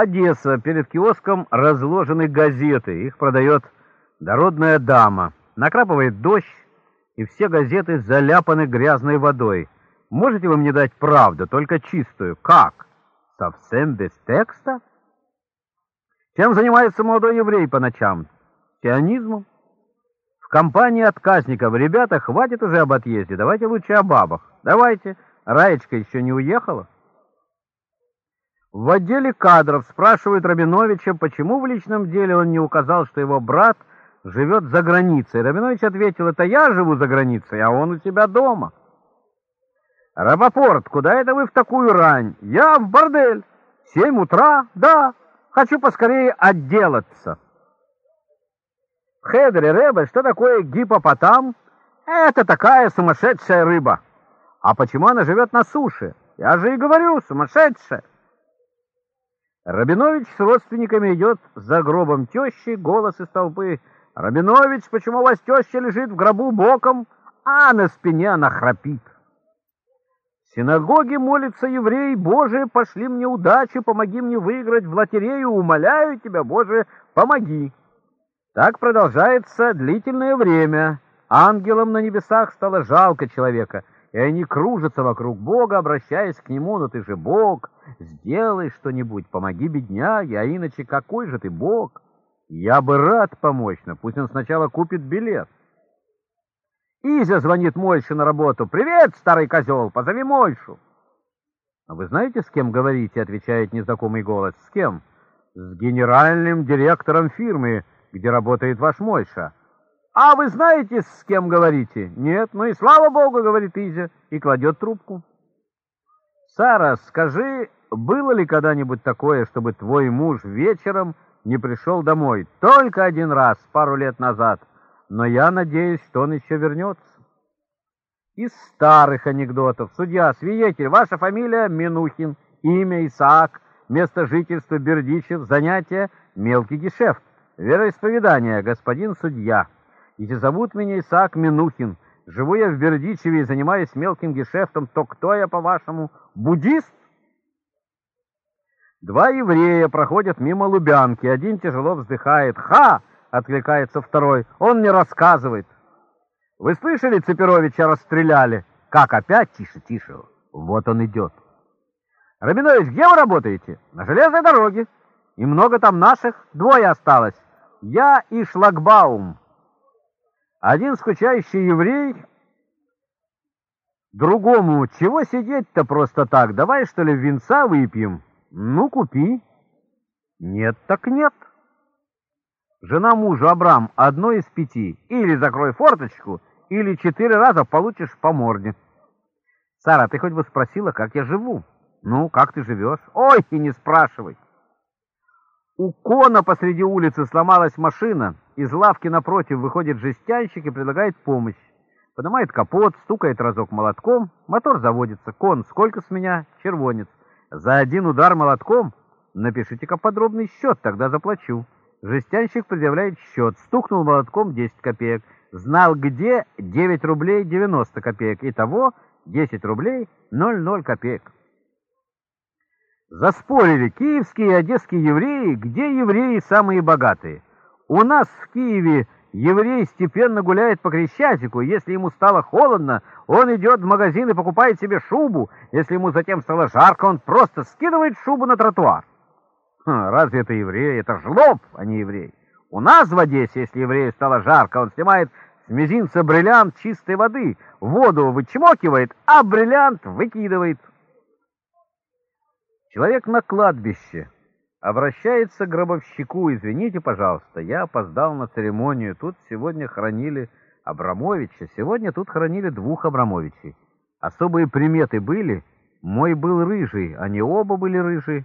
Одесса. Перед киоском разложены газеты. Их продает дородная дама. Накрапывает дождь, и все газеты заляпаны грязной водой. Можете вы мне дать правду, только чистую? Как? Совсем без текста? Чем занимается молодой еврей по ночам? Сионизмом? В компании отказников. Ребята, хватит уже об отъезде, давайте лучше о бабах. Давайте. Раечка еще не уехала? В отделе кадров спрашивают Рабиновича, почему в личном деле он не указал, что его брат живет за границей. Рабинович ответил, это я живу за границей, а он у себя дома. Рабопорт, куда это вы в такую рань? Я в бордель. Семь утра? Да. Хочу поскорее отделаться. В Хедере Рэбе, что такое гипопотам? Это такая сумасшедшая рыба. А почему она живет на суше? Я же и говорю, сумасшедшая. Рабинович с родственниками идет за гробом тещи, голос из толпы. «Рабинович, почему у вас теща лежит в гробу боком, а на спине она храпит?» В синагоге молится еврей, «Боже, пошли мне удачи, помоги мне выиграть в лотерею, умоляю тебя, Боже, помоги!» Так продолжается длительное время. Ангелам на небесах стало жалко человека — и они кружатся вокруг Бога, обращаясь к Нему, «Но ты же Бог, сделай что-нибудь, помоги бедняге, а иначе какой же ты Бог?» Я бы рад помочь, но пусть он сначала купит билет. Изя звонит Мойше на работу. «Привет, старый козел, позови Мойшу!» «А вы знаете, с кем говорите?» — отвечает незнакомый голос. «С кем?» «С генеральным директором фирмы, где работает ваш Мойша». «А вы знаете, с кем говорите?» «Нет, ну и слава богу», — говорит Изя, и кладет трубку. «Сара, скажи, было ли когда-нибудь такое, чтобы твой муж вечером не пришел домой? Только один раз, пару лет назад, но я надеюсь, что он еще вернется». Из старых анекдотов. Судья, свидетель, ваша фамилия Минухин, имя Исаак, место жительства Бердичев, занятие мелкий гешефт, вероисповедание, господин судья. Если зовут меня Исаак Минухин, живу я в Бердичеве и занимаюсь мелким гешефтом, то кто я, по-вашему, буддист? Два еврея проходят мимо Лубянки, один тяжело вздыхает. «Ха!» — откликается второй. «Он мне рассказывает». «Вы слышали, Цепировича расстреляли?» «Как опять? Тише, тише. Вот он идет». «Рабинович, где вы работаете?» «На железной дороге. И много там наших? Двое осталось. Я и Шлагбаум». Один скучающий еврей другому, чего сидеть-то просто так, давай что ли винца выпьем? Ну, купи. Нет, так нет. Жена мужу Абрам одно из пяти. Или закрой форточку, или четыре раза получишь по морде. Сара, ты хоть бы спросила, как я живу? Ну, как ты живешь? Ой, и не спрашивай. У Кона посреди улицы сломалась машина. Из лавки напротив выходит жестянщик и предлагает помощь. Поднимает капот, стукает разок молотком, мотор заводится. Кон, сколько с меня? Червонец. За один удар молотком? Напишите-ка подробный счет, тогда заплачу. Жестянщик предъявляет счет. Стукнул молотком 10 копеек. Знал где 9 рублей 90 копеек. Итого 10 рублей 00 копеек. Заспорили киевские и одесские евреи, где евреи самые богатые. У нас в Киеве еврей степенно гуляет по Крещатику, если ему стало холодно, он идет в магазин и покупает себе шубу, если ему затем стало жарко, он просто скидывает шубу на тротуар. Ха, разве это еврей? Это жлоб, а не еврей. У нас в Одессе, если еврею стало жарко, он снимает с мизинца бриллиант чистой воды, воду вычмокивает, а бриллиант выкидывает. Человек на кладбище обращается к гробовщику. «Извините, пожалуйста, я опоздал на церемонию. Тут сегодня хранили Абрамовича. Сегодня тут хранили двух Абрамовичей. Особые приметы были. Мой был рыжий, они оба были рыжие.